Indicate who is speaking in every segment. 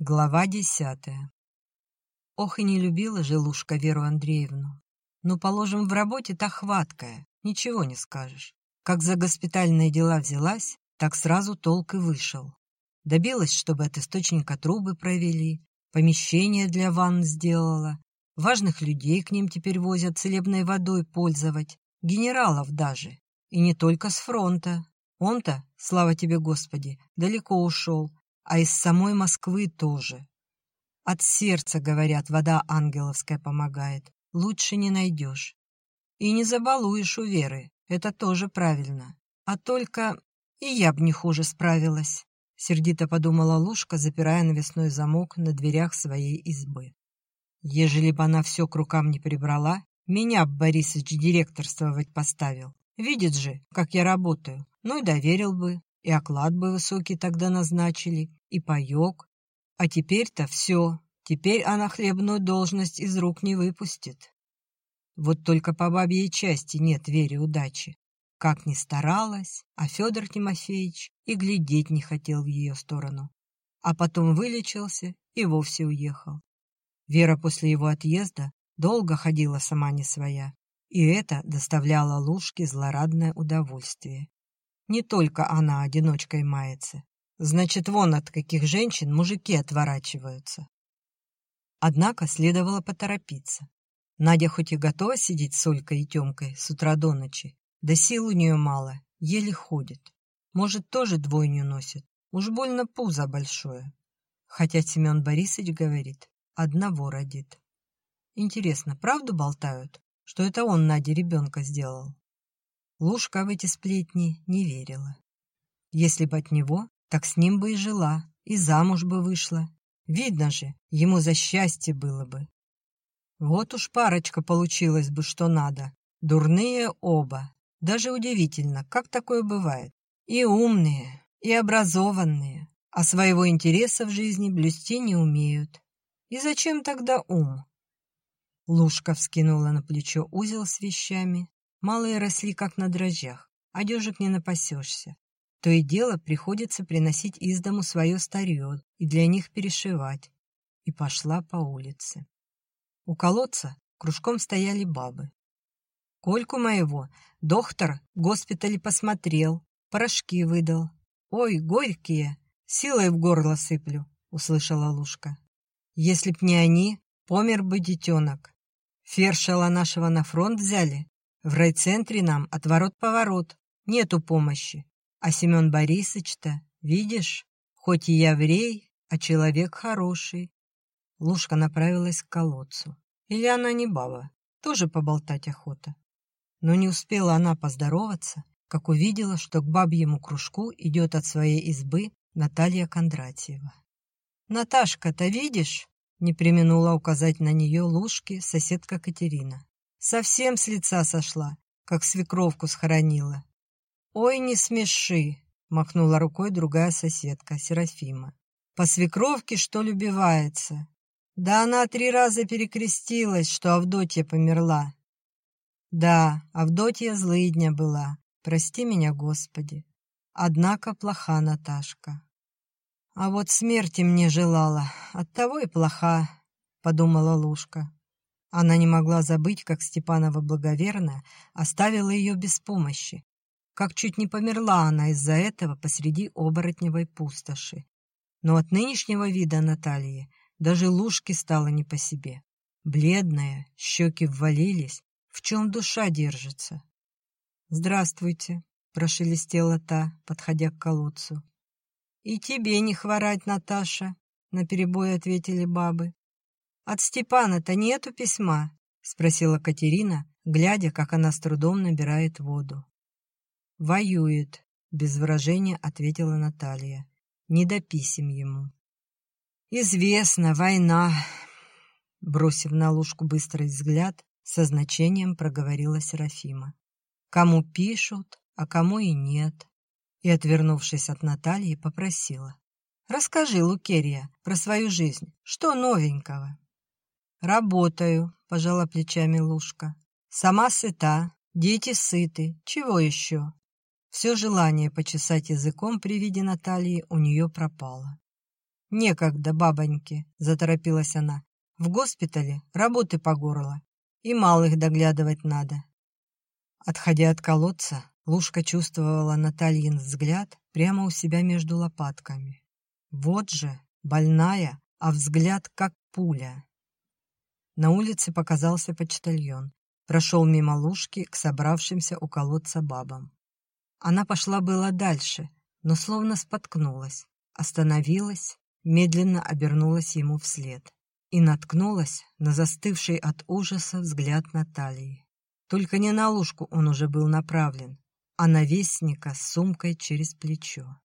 Speaker 1: Глава десятая. Ох и не любила же Лушка Веру Андреевну. Ну, положим, в работе та хваткая, ничего не скажешь. Как за госпитальные дела взялась, так сразу толк и вышел. Добилась, чтобы от источника трубы провели, помещение для ванн сделала, важных людей к ним теперь возят целебной водой пользовать, генералов даже, и не только с фронта. Он-то, слава тебе, Господи, далеко ушел, а из самой Москвы тоже. От сердца, говорят, вода ангеловская помогает. Лучше не найдешь. И не забалуешь у Веры, это тоже правильно. А только и я б не хуже справилась, сердито подумала Лушка, запирая навесной замок на дверях своей избы. Ежели бы она все к рукам не прибрала, меня б Борисыч директорствовать поставил. Видит же, как я работаю, ну и доверил бы, и оклад бы высокий тогда назначили, и паёк. А теперь-то все, теперь она хлебную должность из рук не выпустит. Вот только по бабьей части нет вере удачи. Как ни старалась, а Федор Тимофеевич и глядеть не хотел в ее сторону. А потом вылечился и вовсе уехал. Вера после его отъезда долго ходила сама не своя, и это доставляло Лужке злорадное удовольствие. Не только она одиночкой мается. Значит, вон от каких женщин мужики отворачиваются. Однако следовало поторопиться. Надя хоть и готова сидеть с Олькой и Тёмкой с утра до ночи, да сил у нее мало, еле ходит. Может, тоже двойню носит. Уж больно пузо большое. Хотя Семен Борисович говорит, одного родит. Интересно, правду болтают, что это он Наде ребенка сделал? Лушка в эти сплетни не верила. Если бы от него, так с ним бы и жила, и замуж бы вышла. Видно же, ему за счастье было бы. Вот уж парочка получилась бы, что надо. Дурные оба. Даже удивительно, как такое бывает. И умные, и образованные, а своего интереса в жизни блюсти не умеют. И зачем тогда ум? Лушка вскинула на плечо узел с вещами, Малые росли как на дрожжах, одежек не напасешься. То и дело приходится приносить из дому свое старье и для них перешивать. И пошла по улице. У колодца кружком стояли бабы. Кольку моего доктор в госпитале посмотрел, порошки выдал. «Ой, горькие, силой в горло сыплю», — услышала Лушка. «Если б не они, помер бы детенок. Фершала нашего на фронт взяли, в райцентре нам отворот-поворот, нету помощи. А Семен Борисович-то, видишь, хоть и еврей, а человек хороший. Лушка направилась к колодцу. Или она не баба, тоже поболтать охота. Но не успела она поздороваться, как увидела, что к бабьему кружку идет от своей избы Наталья Кондратьева. «Наташка-то видишь?» — не применула указать на нее Лушки соседка Катерина. Совсем с лица сошла, как свекровку схоронила. «Ой, не смеши!» — махнула рукой другая соседка, Серафима. «По свекровке, что ли, убивается? Да она три раза перекрестилась, что Авдотья померла». «Да, Авдотья злыдня была, прости меня, Господи. Однако плоха Наташка». «А вот смерти мне желала, оттого и плоха», — подумала Лушка. Она не могла забыть, как Степанова благоверная оставила ее без помощи, как чуть не померла она из-за этого посреди оборотневой пустоши. Но от нынешнего вида Натальи даже лужки стало не по себе. Бледная, щеки ввалились, в чем душа держится. «Здравствуйте», — прошелестела та, подходя к колодцу. «И тебе не хворать, Наташа», — наперебой ответили бабы. «От Степана-то нету письма?» — спросила Катерина, глядя, как она с трудом набирает воду. «Воюет», — без выражения ответила Наталья. «Не до писем ему». «Известно, война», — бросив на лужку быстрый взгляд, со значением проговорила Серафима. «Кому пишут, а кому и нет». И, отвернувшись от Натальи, попросила. «Расскажи, Лукерия, про свою жизнь. Что новенького?» «Работаю», — пожала плечами Лушка. «Сама сыта, дети сыты. Чего еще?» Все желание почесать языком при виде Натальи у нее пропало. «Некогда, бабоньки», — заторопилась она. «В госпитале работы по горло, и малых доглядывать надо». Отходя от колодца, Лушка чувствовала Натальин взгляд прямо у себя между лопатками. Вот же, больная, а взгляд как пуля. На улице показался почтальон. Прошел мимо Лушки к собравшимся у колодца бабам. Она пошла было дальше, но словно споткнулась, остановилась, медленно обернулась ему вслед и наткнулась на застывший от ужаса взгляд Натальи. Только не на Лушку он уже был направлен, а на вестника с сумкой через плечо.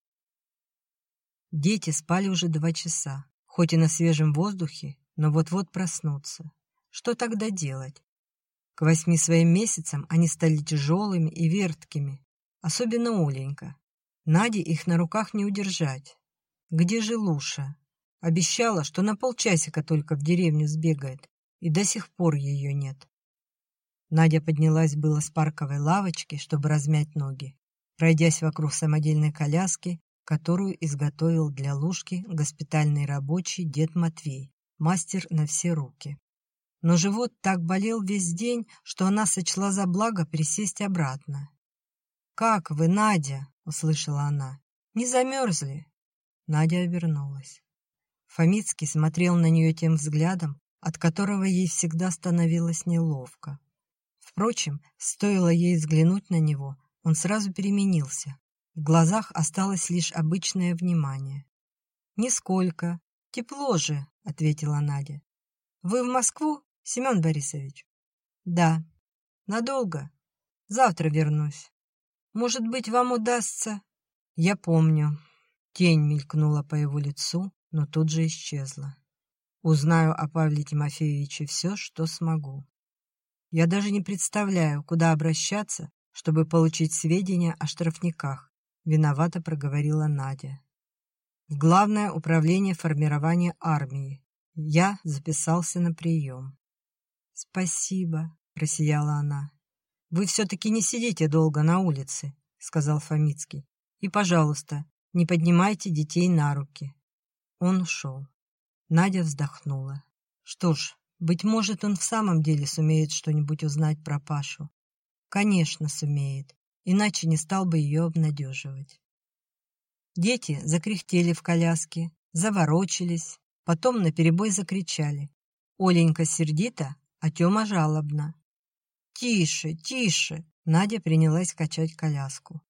Speaker 1: Дети спали уже два часа, хоть и на свежем воздухе, но вот-вот проснутся. Что тогда делать? К восьми своим месяцам они стали тяжелыми и верткими, особенно Оленька. Наде их на руках не удержать. Где же Луша? Обещала, что на полчасика только в деревню сбегает, и до сих пор ее нет. Надя поднялась было с парковой лавочки, чтобы размять ноги, пройдясь вокруг самодельной коляски, которую изготовил для Лушки госпитальный рабочий дед Матвей, мастер на все руки. Но живот так болел весь день, что она сочла за благо присесть обратно. «Как вы, Надя?» — услышала она. «Не замерзли?» Надя обернулась. Фомицкий смотрел на нее тем взглядом, от которого ей всегда становилось неловко. Впрочем, стоило ей взглянуть на него, он сразу переменился. В глазах осталось лишь обычное внимание. «Нисколько. Тепло же», — ответила Надя. «Вы в Москву, Семен Борисович?» «Да. Надолго. Завтра вернусь. Может быть, вам удастся...» «Я помню». Тень мелькнула по его лицу, но тут же исчезла. «Узнаю о Павле Тимофеевиче все, что смогу. Я даже не представляю, куда обращаться, чтобы получить сведения о штрафниках», — виновато проговорила Надя. «В Главное управление формирования армии. Я записался на прием». «Спасибо», — просияла она. «Вы все-таки не сидите долго на улице», — сказал Фомицкий. «И, пожалуйста, не поднимайте детей на руки». Он ушел. Надя вздохнула. Что ж, быть может, он в самом деле сумеет что-нибудь узнать про Пашу. Конечно, сумеет, иначе не стал бы ее обнадеживать. Дети закряхтели в коляске, заворочились, потом наперебой закричали. Оленька сердито, а Тёма жалобно. «Тише, тише!» Надя принялась качать коляску.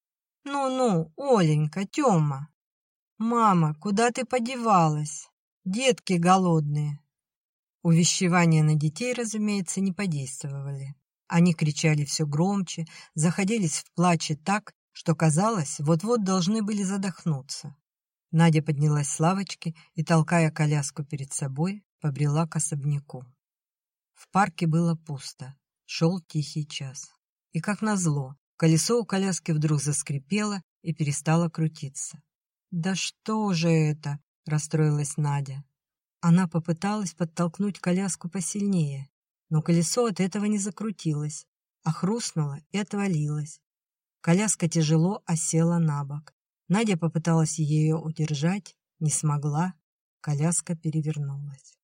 Speaker 1: «Ну-ну, Оленька, Тёма!» «Мама, куда ты подевалась? Детки голодные!» Увещевания на детей, разумеется, не подействовали. Они кричали все громче, заходились в плаче так, что казалось, вот-вот должны были задохнуться. Надя поднялась с лавочки и, толкая коляску перед собой, побрела к особняку. В парке было пусто, шел тихий час. И, как назло, колесо у коляски вдруг заскрипело и перестало крутиться. «Да что же это?» — расстроилась Надя. Она попыталась подтолкнуть коляску посильнее, но колесо от этого не закрутилось, а хрустнуло и отвалилось. Коляска тяжело осела на бок. Надя попыталась ее удержать, не смогла. Коляска перевернулась.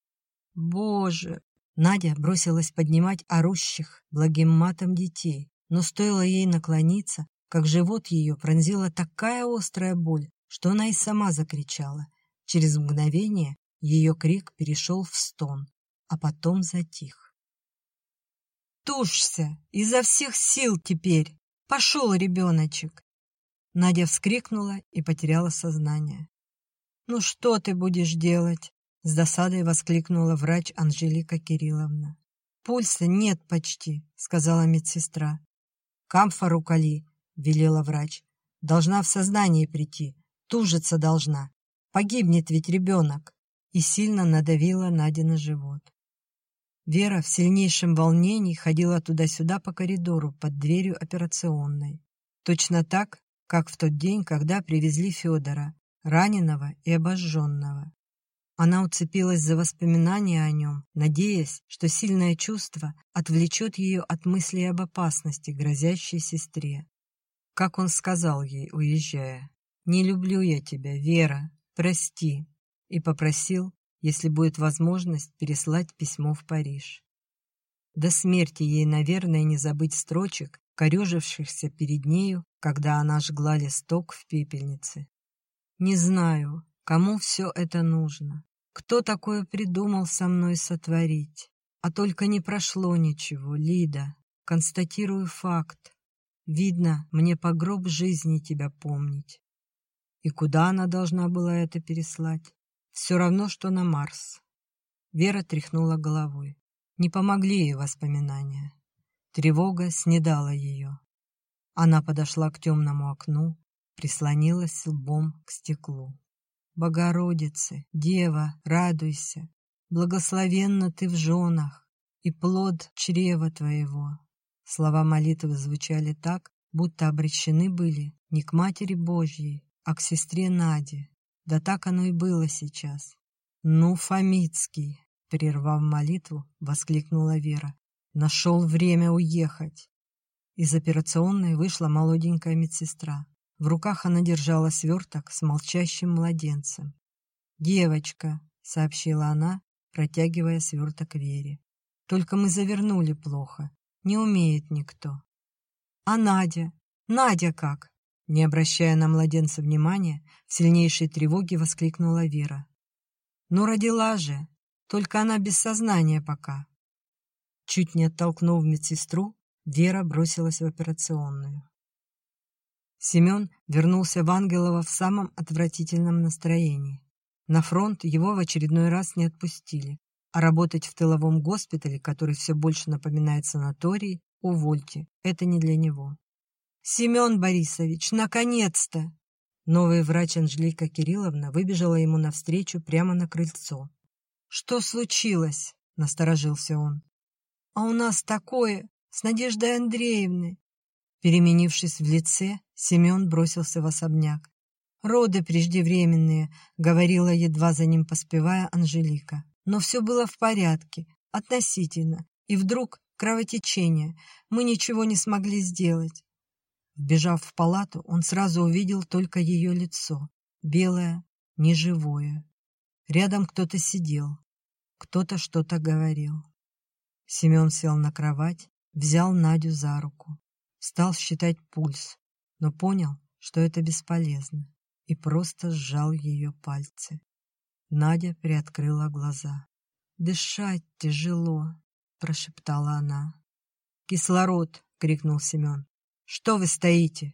Speaker 1: «Боже!» Надя бросилась поднимать орущих благим матом детей, но стоило ей наклониться, как живот ее пронзила такая острая боль, что она и сама закричала. Через мгновение ее крик перешел в стон, а потом затих. «Тушься! Изо всех сил теперь! Пошел, ребеночек!» Надя вскрикнула и потеряла сознание. «Ну что ты будешь делать?» С досадой воскликнула врач Анжелика Кирилловна. «Пульса нет почти», — сказала медсестра. «Камфору кали», — велела врач. «Должна в сознание прийти, тужиться должна. Погибнет ведь ребенок» и сильно надавила Наде на живот. Вера в сильнейшем волнении ходила туда-сюда по коридору под дверью операционной. Точно так, как в тот день, когда привезли Федора, раненого и обожженного. Она уцепилась за воспоминания о нем, надеясь, что сильное чувство отвлечет ее от мыслей об опасности, грозящей сестре. Как он сказал ей, уезжая, «Не люблю я тебя, Вера, прости, и попросил, если будет возможность, переслать письмо в Париж. До смерти ей, наверное, не забыть строчек, корежившихся перед нею, когда она жгла листок в пепельнице. Не знаю, кому все это нужно, кто такое придумал со мной сотворить. А только не прошло ничего, Лида. Констатирую факт. Видно, мне по гроб жизни тебя помнить. И куда она должна была это переслать? Все равно, что на Марс. Вера тряхнула головой. Не помогли ей воспоминания. Тревога снедала ее. Она подошла к темному окну, прислонилась лбом к стеклу. «Богородице, Дева, радуйся! Благословенна ты в женах, и плод чрева твоего!» Слова молитвы звучали так, будто обречены были не к Матери Божьей, а к сестре Наде. Да так оно и было сейчас. «Ну, Фомицкий!» Прервав молитву, воскликнула Вера. «Нашел время уехать!» Из операционной вышла молоденькая медсестра. В руках она держала сверток с молчащим младенцем. «Девочка», — сообщила она, протягивая сверток Вере. «Только мы завернули плохо. Не умеет никто». «А Надя? Надя как?» Не обращая на младенца внимания, в сильнейшей тревоге воскликнула Вера. «Ну, родила же! Только она без сознания пока. Чуть не оттолкнув медсестру, Вера бросилась в операционную. Семен вернулся в Ангелово в самом отвратительном настроении. На фронт его в очередной раз не отпустили, а работать в тыловом госпитале, который все больше напоминает санаторий, увольте, это не для него. «Семен Борисович, наконец-то!» Новый врач Анжелика Кирилловна выбежала ему навстречу прямо на крыльцо. «Что случилось?» — насторожился он. «А у нас такое, с Надеждой Андреевной!» Переменившись в лице, Семен бросился в особняк. «Роды преждевременные», — говорила, едва за ним поспевая Анжелика. «Но все было в порядке, относительно. И вдруг кровотечение. Мы ничего не смогли сделать». Вбежав в палату, он сразу увидел только ее лицо, белое, неживое. Рядом кто-то сидел, кто-то что-то говорил. Семен сел на кровать, взял Надю за руку, стал считать пульс, но понял, что это бесполезно, и просто сжал ее пальцы. Надя приоткрыла глаза. «Дышать тяжело», — прошептала она. «Кислород!» — крикнул Семен. «Что вы стоите?»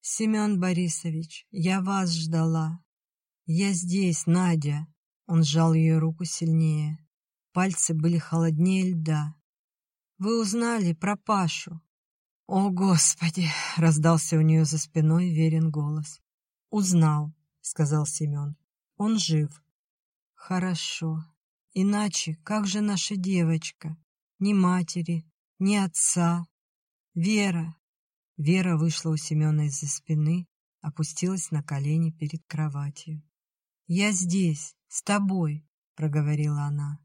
Speaker 1: «Семен Борисович, я вас ждала. Я здесь, Надя!» Он сжал ее руку сильнее. Пальцы были холоднее льда. «Вы узнали про Пашу?» «О, Господи!» — раздался у нее за спиной верен голос. «Узнал», — сказал Семен. «Он жив». «Хорошо. Иначе как же наша девочка? Ни матери, ни отца. Вера!» Вера вышла у Семена из-за спины, опустилась на колени перед кроватью. «Я здесь, с тобой», — проговорила она.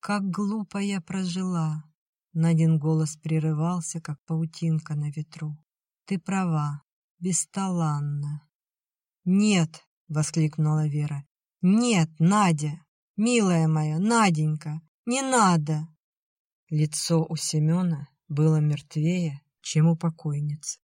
Speaker 1: «Как глупо я прожила!» Надин голос прерывался, как паутинка на ветру. «Ты права, бесталанна». «Нет!» — воскликнула Вера. «Нет, Надя! Милая моя, Наденька! Не надо!» Лицо у Семена было мертвее, чем у покойницы.